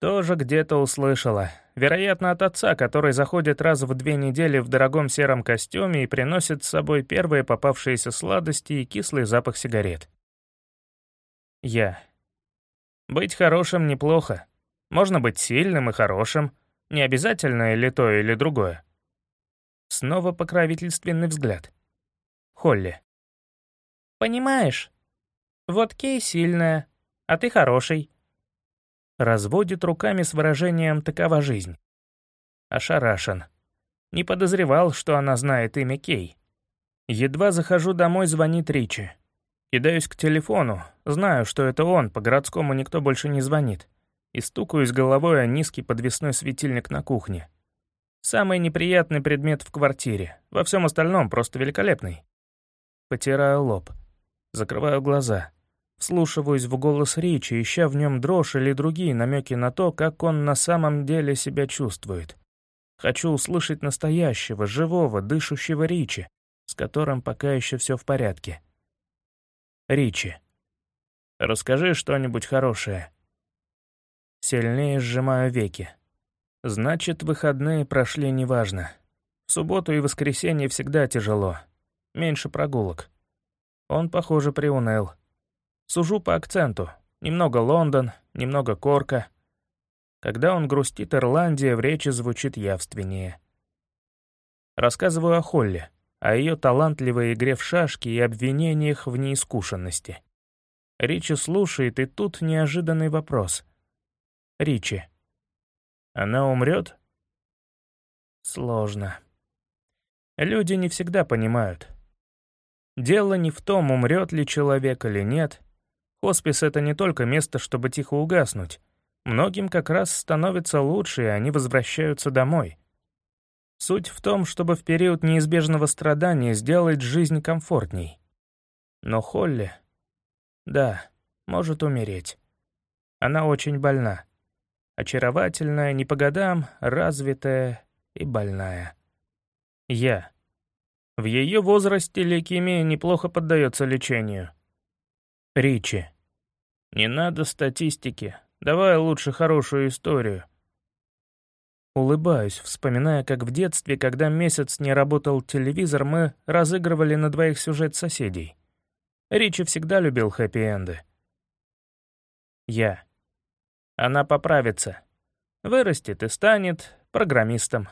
Тоже где-то услышала. Вероятно, от отца, который заходит раз в две недели в дорогом сером костюме и приносит с собой первые попавшиеся сладости и кислый запах сигарет. Я. Быть хорошим неплохо. Можно быть сильным и хорошим, не обязательно или то, или другое. Снова покровительственный взгляд. Холли. «Понимаешь, вот Кей сильная, а ты хороший». Разводит руками с выражением «такова жизнь». Ошарашен. Не подозревал, что она знает имя Кей. Едва захожу домой, звонит Ричи. Кидаюсь к телефону, знаю, что это он, по городскому никто больше не звонит, и стукаюсь головой о низкий подвесной светильник на кухне. Самый неприятный предмет в квартире, во всем остальном просто великолепный. Потираю лоб, закрываю глаза, вслушиваюсь в голос Ричи, ища в нем дрожь или другие намеки на то, как он на самом деле себя чувствует. Хочу услышать настоящего, живого, дышащего Ричи, с которым пока еще все в порядке. Ричи. Расскажи что-нибудь хорошее. Сильнее сжимаю веки. Значит, выходные прошли неважно. В субботу и воскресенье всегда тяжело. Меньше прогулок. Он, похоже, приуныл. Сужу по акценту. Немного Лондон, немного Корка. Когда он грустит Ирландия, в речи звучит явственнее. Рассказываю о Холле, о ее талантливой игре в шашки и обвинениях в неискушенности. Ричи слушает, и тут неожиданный вопрос. Ричи. Она умрет? Сложно. Люди не всегда понимают. Дело не в том, умрет ли человек или нет. Хоспис — это не только место, чтобы тихо угаснуть. Многим как раз становится лучше, и они возвращаются домой. Суть в том, чтобы в период неизбежного страдания сделать жизнь комфортней. Но Холли... Да, может умереть. Она очень больна. Очаровательная, не по годам, развитая и больная. Я. В ее возрасте лейкемия неплохо поддается лечению. Ричи. Не надо статистики, Давай лучше хорошую историю». Улыбаюсь, вспоминая, как в детстве, когда месяц не работал телевизор, мы разыгрывали на двоих сюжет соседей. Ричи всегда любил хэппи-энды. Я. Она поправится. Вырастет и станет программистом.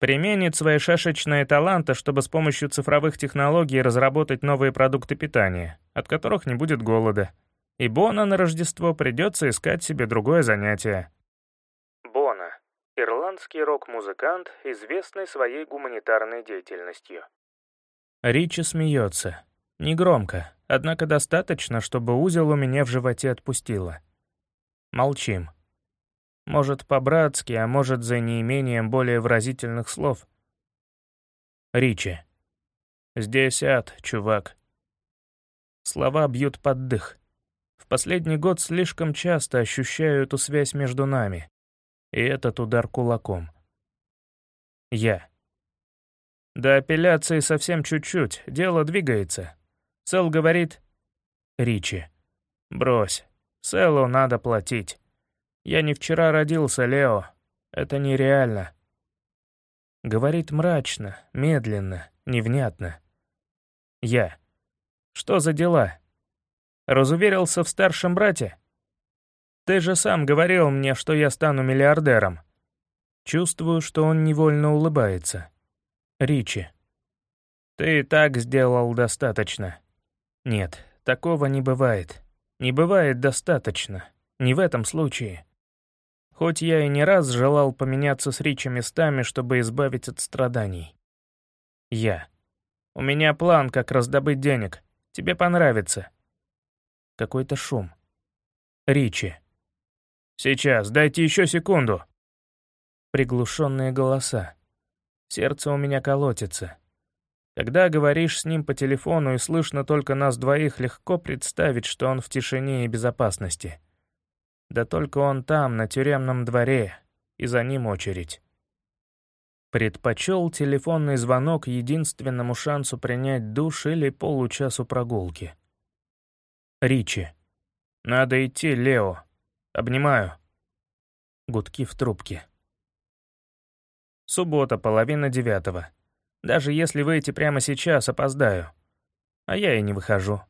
Применит свои шашечные таланты, чтобы с помощью цифровых технологий разработать новые продукты питания, от которых не будет голода и Бона на Рождество придется искать себе другое занятие. Ирландский рок-музыкант, известный своей гуманитарной деятельностью. Ричи смеется. Негромко, однако достаточно, чтобы узел у меня в животе отпустило. Молчим. Может, по-братски, а может, за неимением более выразительных слов. Ричи. Здесь ад, чувак. Слова бьют под дых последний год слишком часто ощущаю эту связь между нами. И этот удар кулаком. Я. До апелляции совсем чуть-чуть, дело двигается. Сэл говорит... Ричи. Брось. Сэлу надо платить. Я не вчера родился, Лео. Это нереально. Говорит мрачно, медленно, невнятно. Я. Что за дела? Разуверился в старшем брате? Ты же сам говорил мне, что я стану миллиардером. Чувствую, что он невольно улыбается. Ричи. Ты так сделал достаточно. Нет, такого не бывает. Не бывает достаточно. Не в этом случае. Хоть я и не раз желал поменяться с Ричи местами, чтобы избавить от страданий. Я. У меня план, как раздобыть денег. Тебе понравится. Какой-то шум. Ричи. «Сейчас, дайте еще секунду!» Приглушенные голоса. Сердце у меня колотится. Когда говоришь с ним по телефону и слышно только нас двоих, легко представить, что он в тишине и безопасности. Да только он там, на тюремном дворе, и за ним очередь. Предпочел телефонный звонок единственному шансу принять душ или получасу прогулки. Ричи. «Надо идти, Лео. Обнимаю». Гудки в трубке. Суббота, половина девятого. Даже если выйти прямо сейчас, опоздаю. А я и не выхожу.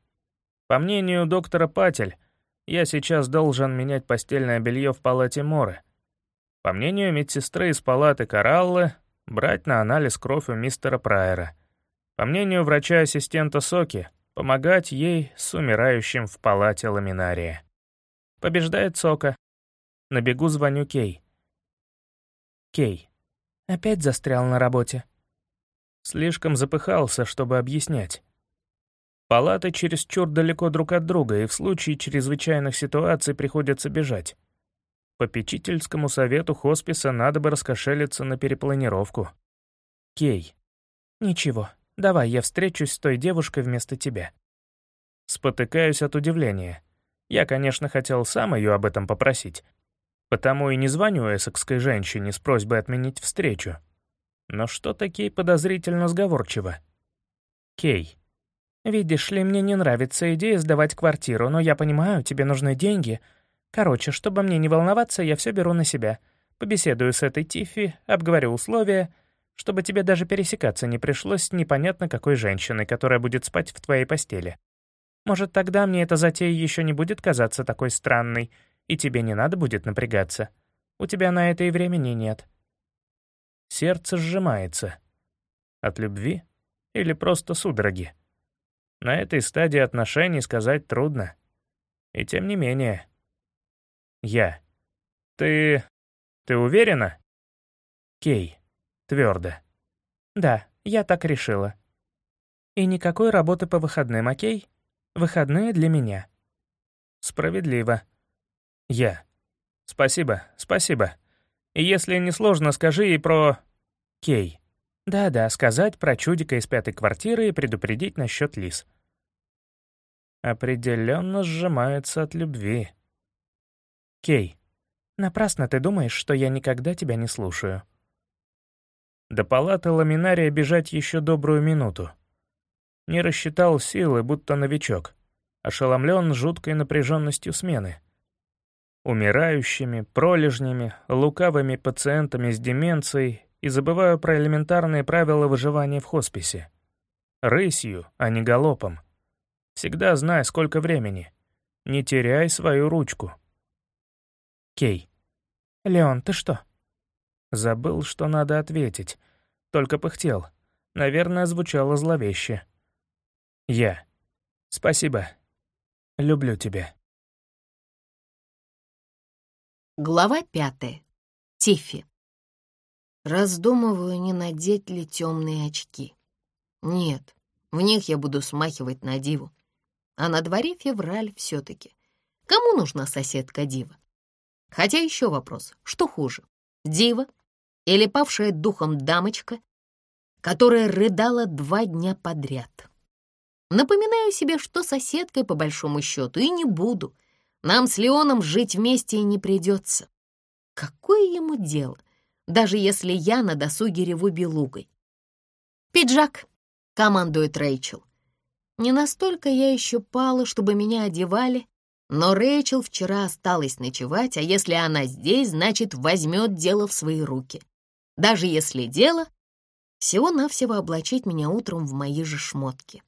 По мнению доктора Патель, я сейчас должен менять постельное белье в палате Моры. По мнению медсестры из палаты Кораллы, брать на анализ кровь у мистера Прайера. По мнению врача-ассистента Соки, помогать ей с умирающим в палате ламинария. Побеждает Сока. На бегу звоню Кей. Кей. Опять застрял на работе. Слишком запыхался, чтобы объяснять. Палаты чересчур далеко друг от друга, и в случае чрезвычайных ситуаций приходится бежать. По попечительскому совету хосписа надо бы раскошелиться на перепланировку. Кей. Ничего, давай я встречусь с той девушкой вместо тебя. Спотыкаюсь от удивления. Я, конечно, хотел сам ее об этом попросить. Потому и не звоню эссекской женщине с просьбой отменить встречу. Но что-то Кей подозрительно сговорчиво. Кей. Видишь ли, мне не нравится идея сдавать квартиру, но я понимаю, тебе нужны деньги — Короче, чтобы мне не волноваться, я все беру на себя. Побеседую с этой Тиффи, обговорю условия, чтобы тебе даже пересекаться не пришлось с непонятно какой женщиной, которая будет спать в твоей постели. Может, тогда мне эта затея еще не будет казаться такой странной, и тебе не надо будет напрягаться. У тебя на это и времени нет. Сердце сжимается. От любви или просто судороги? На этой стадии отношений сказать трудно. И тем не менее, я. Ты... ты уверена? Кей. Твердо. Да, я так решила. И никакой работы по выходным, окей? Выходные для меня. Справедливо. Я. Спасибо, спасибо. И если не сложно, скажи ей про... Кей. Да-да, сказать про чудика из пятой квартиры и предупредить насчет лис. Определенно сжимается от любви. Кей, напрасно ты думаешь, что я никогда тебя не слушаю. До палаты ламинария бежать еще добрую минуту. Не рассчитал силы, будто новичок. Ошеломлен жуткой напряженностью смены. Умирающими, пролежнями, лукавыми пациентами с деменцией и забываю про элементарные правила выживания в хосписе. Рысью, а не галопом. Всегда знай, сколько времени. Не теряй свою ручку. Кей. «Леон, ты что?» Забыл, что надо ответить. Только пыхтел. Наверное, звучало зловеще. Я. Спасибо. Люблю тебя. Глава пятая. Тиффи. Раздумываю, не надеть ли темные очки. Нет, в них я буду смахивать на диву. А на дворе февраль все-таки. Кому нужна соседка дива? Хотя еще вопрос, что хуже, дива или павшая духом дамочка, которая рыдала два дня подряд? Напоминаю себе, что соседкой по большому счету и не буду. Нам с Леоном жить вместе и не придется. Какое ему дело, даже если я на досуге реву белугой? «Пиджак!» — командует Рэйчел. Не настолько я еще пала, чтобы меня одевали но Рэйчел вчера осталась ночевать, а если она здесь, значит, возьмет дело в свои руки. Даже если дело — всего-навсего облачить меня утром в мои же шмотки.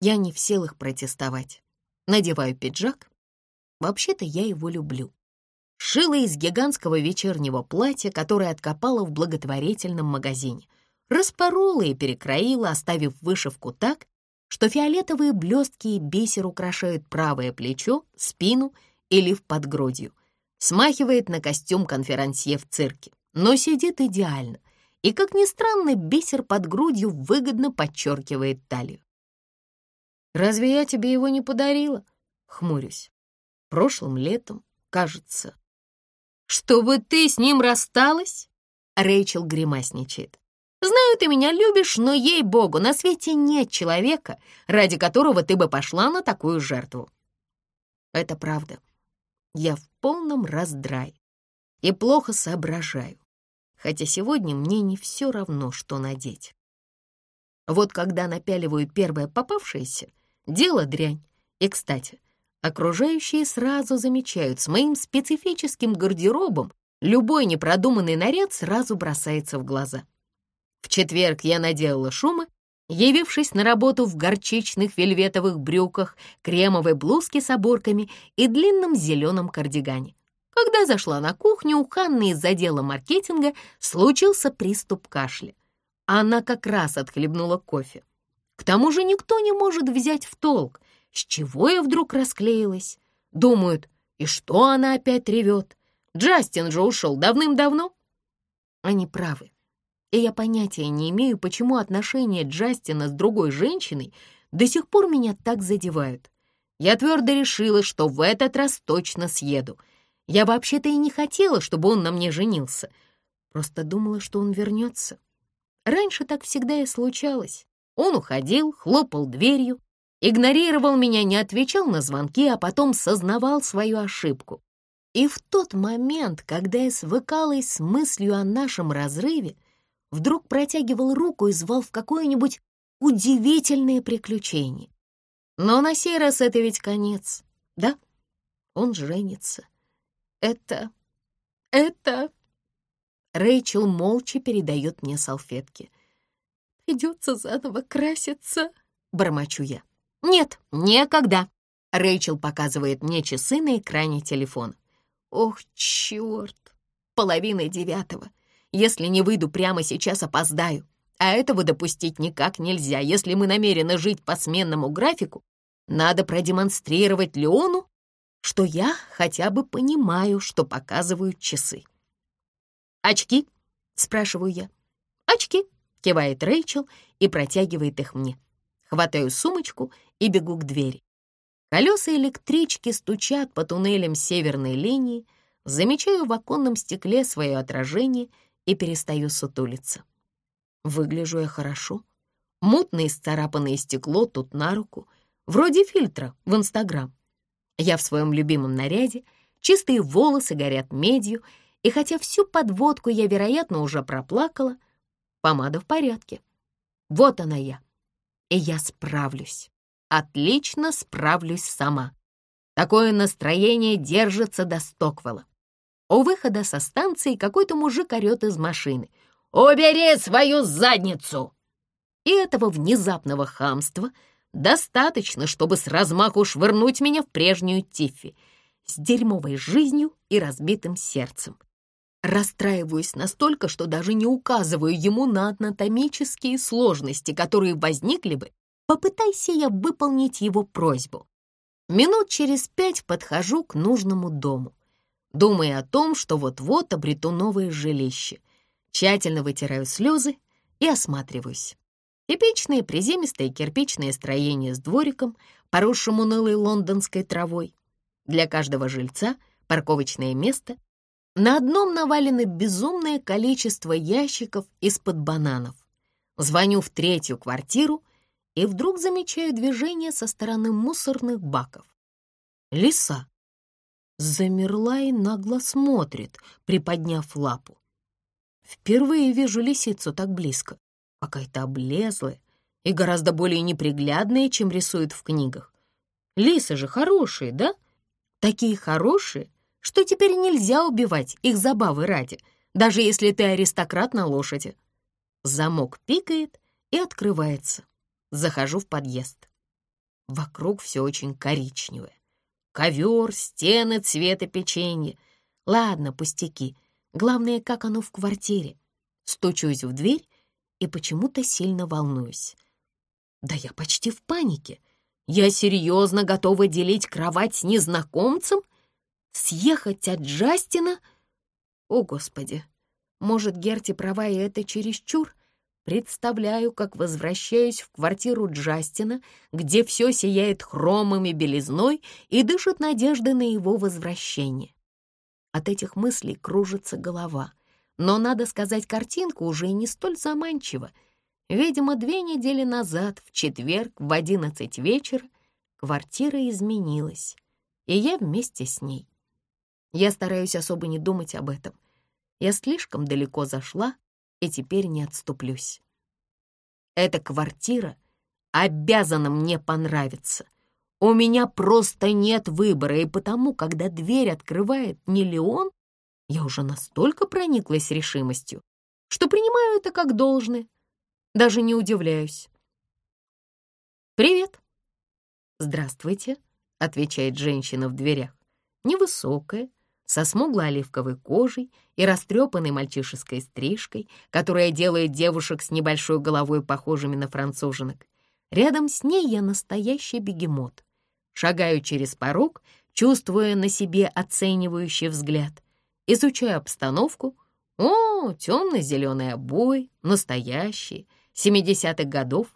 Я не в силах протестовать. Надеваю пиджак. Вообще-то я его люблю. Шила из гигантского вечернего платья, которое откопала в благотворительном магазине. Распорола и перекроила, оставив вышивку так, что фиолетовые блестки и бисер украшают правое плечо, спину или в подгрудью. Смахивает на костюм конферансье в цирке, но сидит идеально. И, как ни странно, бисер под грудью выгодно подчеркивает талию. «Разве я тебе его не подарила?» — хмурюсь. «Прошлым летом, кажется». «Чтобы ты с ним рассталась?» Рэйчел гримасничает. Знаю, ты меня любишь, но, ей-богу, на свете нет человека, ради которого ты бы пошла на такую жертву. Это правда. Я в полном раздрае и плохо соображаю, хотя сегодня мне не все равно, что надеть. Вот когда напяливаю первое попавшееся, дело дрянь. И, кстати, окружающие сразу замечают, с моим специфическим гардеробом любой непродуманный наряд сразу бросается в глаза. В четверг я наделала шума явившись на работу в горчичных вельветовых брюках, кремовой блузке с оборками и длинном зеленом кардигане. Когда зашла на кухню, у Ханны из отдела маркетинга случился приступ кашля. Она как раз отхлебнула кофе. Тому же никто не может взять в толк, с чего я вдруг расклеилась. Думают, и что она опять ревет? Джастин же ушел давным-давно. Они правы. И я понятия не имею, почему отношения Джастина с другой женщиной до сих пор меня так задевают. Я твердо решила, что в этот раз точно съеду. Я вообще-то и не хотела, чтобы он на мне женился. Просто думала, что он вернется. Раньше так всегда и случалось. Он уходил, хлопал дверью, игнорировал меня, не отвечал на звонки, а потом сознавал свою ошибку. И в тот момент, когда я свыкалась с мыслью о нашем разрыве, вдруг протягивал руку и звал в какое-нибудь удивительное приключение. Но на сей раз это ведь конец, да? Он женится. Это... это... Рэйчел молча передает мне салфетки. «Придется заново краситься», — бормочу я. «Нет, никогда!» Рэйчел показывает мне часы на экране телефона. «Ох, черт! Половина девятого. Если не выйду прямо сейчас, опоздаю. А этого допустить никак нельзя. Если мы намерены жить по сменному графику, надо продемонстрировать Леону, что я хотя бы понимаю, что показывают часы. «Очки?» — спрашиваю я. «Очки», — кивает Рэйчел и протягивает их мне. Хватаю сумочку и бегу к двери. Колеса электрички стучат по туннелям северной линии, замечаю в оконном стекле свое отражение и перестаю сутулиться. Выгляжу я хорошо. Мутное исцарапанное стекло тут на руку, вроде фильтра в Инстаграм. Я в своем любимом наряде, чистые волосы горят медью, и хотя всю подводку я, вероятно, уже проплакала, помада в порядке. Вот она я, и я справлюсь. Отлично справлюсь сама. Такое настроение держится до Стоквелла. У выхода со станции какой-то мужик орёт из машины. «Убери свою задницу!» И этого внезапного хамства достаточно, чтобы с размаху швырнуть меня в прежнюю Тиффи с дерьмовой жизнью и разбитым сердцем. Расстраиваюсь настолько, что даже не указываю ему на анатомические сложности, которые возникли бы, попытайся я выполнить его просьбу. Минут через пять подхожу к нужному дому, думая о том, что вот-вот обрету новое жилище. Тщательно вытираю слезы и осматриваюсь. Типичное приземистое кирпичное строение с двориком, поросшим унылой лондонской травой. Для каждого жильца парковочное место. На одном навалено безумное количество ящиков из-под бананов. Звоню в третью квартиру — и вдруг замечаю движение со стороны мусорных баков. Лиса замерла и нагло смотрит, приподняв лапу. Впервые вижу лисицу так близко. Какая-то облезлая и гораздо более неприглядная, чем рисуют в книгах. Лисы же хорошие, да? Такие хорошие, что теперь нельзя убивать их забавы ради, даже если ты аристократ на лошади. Замок пикает и открывается. Захожу в подъезд. Вокруг все очень коричневое. Ковер, стены цвета печенья. Ладно, пустяки. Главное, как оно в квартире. Стучусь в дверь и почему-то сильно волнуюсь. Да я почти в панике. Я серьезно готова делить кровать с незнакомцем? Съехать от Джастина? О, Господи! Может, Герти права, и это чересчур? Представляю, как возвращаюсь в квартиру Джастина, где все сияет хромом и белизной и дышит надеждой на его возвращение. От этих мыслей кружится голова, но, надо сказать, картинка уже не столь заманчива. Видимо, две недели назад, в четверг, в одиннадцать вечера, квартира изменилась, и я вместе с ней. Я стараюсь особо не думать об этом. Я слишком далеко зашла, и теперь не отступлюсь. Эта квартира обязана мне понравиться. У меня просто нет выбора, и потому, когда дверь открывает не Леон, я уже настолько прониклась решимостью, что принимаю это как должное. Даже не удивляюсь. «Привет». «Здравствуйте», — отвечает женщина в дверях. Невысокая, со смугло-оливковой кожей и растрепанной мальчишеской стрижкой, которая делает девушек с небольшой головой похожими на француженок. Рядом с ней я настоящий бегемот. Шагаю через порог, чувствуя на себе оценивающий взгляд. Изучаю обстановку. О, темно-зеленые обои, настоящие, 70-х годов.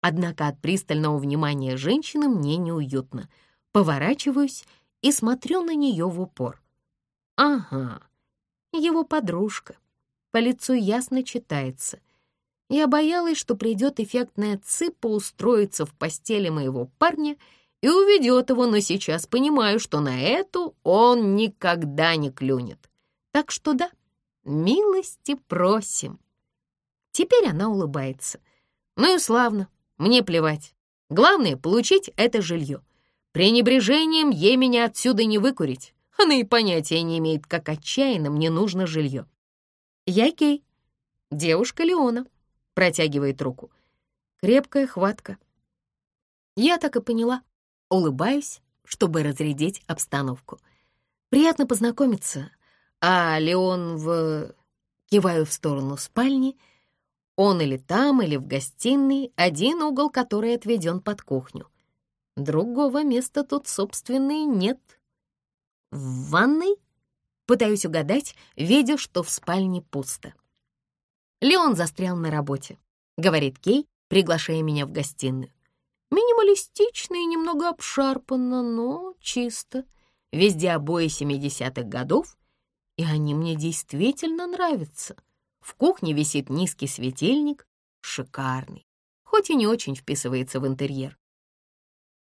Однако от пристального внимания женщины мне неуютно. Поворачиваюсь и смотрю на нее в упор. Ага, его подружка. По лицу ясно читается. Я боялась, что придет эффектная цыпа устроиться в постели моего парня и уведет его, но сейчас понимаю, что на эту он никогда не клюнет. Так что да, милости просим. Теперь она улыбается. Ну и славно, мне плевать. Главное — получить это жилье. Пренебрежением ей меня отсюда не выкурить. Она и понятия не имеет, как отчаянно мне нужно жилье. Я Кей, девушка Леона, протягивает руку. Крепкая хватка. Я так и поняла. Улыбаюсь, чтобы разрядить обстановку. Приятно познакомиться. А Леон в... Киваю в сторону спальни. Он или там, или в гостиной, один угол, который отведен под кухню. Другого места тут, собственно, нет. В ванной? Пытаюсь угадать, видя, что в спальне пусто. Леон застрял на работе, говорит Кей, приглашая меня в гостиную. Минималистично и немного обшарпанно, но чисто. Везде обои 70-х годов, и они мне действительно нравятся. В кухне висит низкий светильник, шикарный, хоть и не очень вписывается в интерьер.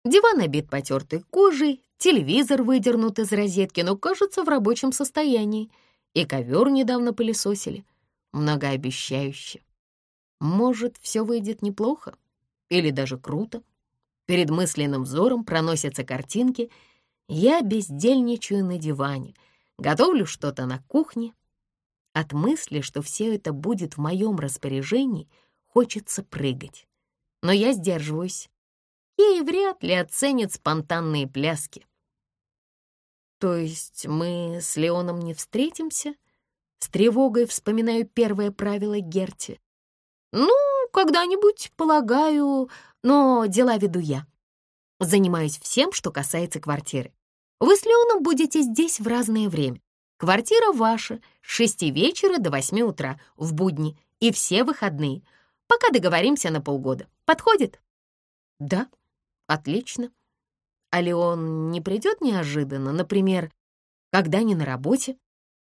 Диван обит потертой кожей, телевизор выдернут из розетки, но кажется в рабочем состоянии. И ковер недавно пылесосили. Многообещающе. Может, все выйдет неплохо? Или даже круто? Перед мысленным взором проносятся картинки. Я бездельничаю на диване, готовлю что-то на кухне. От мысли, что все это будет в моем распоряжении, хочется прыгать. Но я сдерживаюсь ей вряд ли оценит спонтанные пляски. То есть мы с Леоном не встретимся? С тревогой вспоминаю первое правило Герти. Ну, когда-нибудь, полагаю, но дела веду я. Занимаюсь всем, что касается квартиры. Вы с Леоном будете здесь в разное время. Квартира ваша с шести вечера до восьми утра в будни и все выходные, пока договоримся на полгода. Подходит? Да, Отлично. А Леон не придет неожиданно, например, когда не на работе?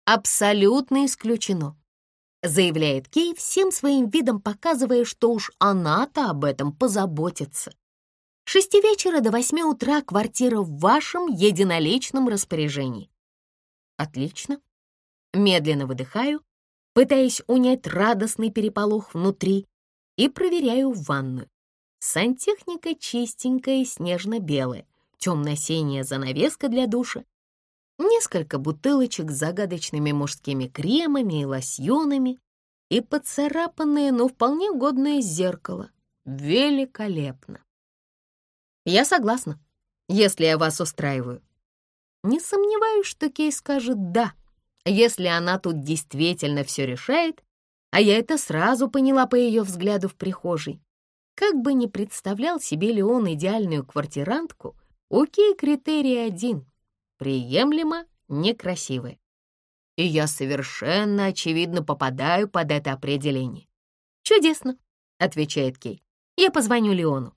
Абсолютно исключено, заявляет Кей, всем своим видом показывая, что уж она-то об этом позаботится. шести вечера до восьми утра квартира в вашем единоличном распоряжении. Отлично. Медленно выдыхаю, пытаясь унять радостный переполох внутри, и проверяю ванную. Сантехника чистенькая и снежно-белая, темно-синяя занавеска для душа, несколько бутылочек с загадочными мужскими кремами и лосьонами и поцарапанное, но вполне годное зеркало. Великолепно. Я согласна, если я вас устраиваю. Не сомневаюсь, что Кей скажет «да», если она тут действительно все решает, а я это сразу поняла по ее взгляду в прихожей. Как бы ни представлял себе ли он идеальную квартирантку, у Кей критерий один — приемлемо некрасивая. И я совершенно очевидно попадаю под это определение. «Чудесно», — отвечает Кей. «Я позвоню Леону».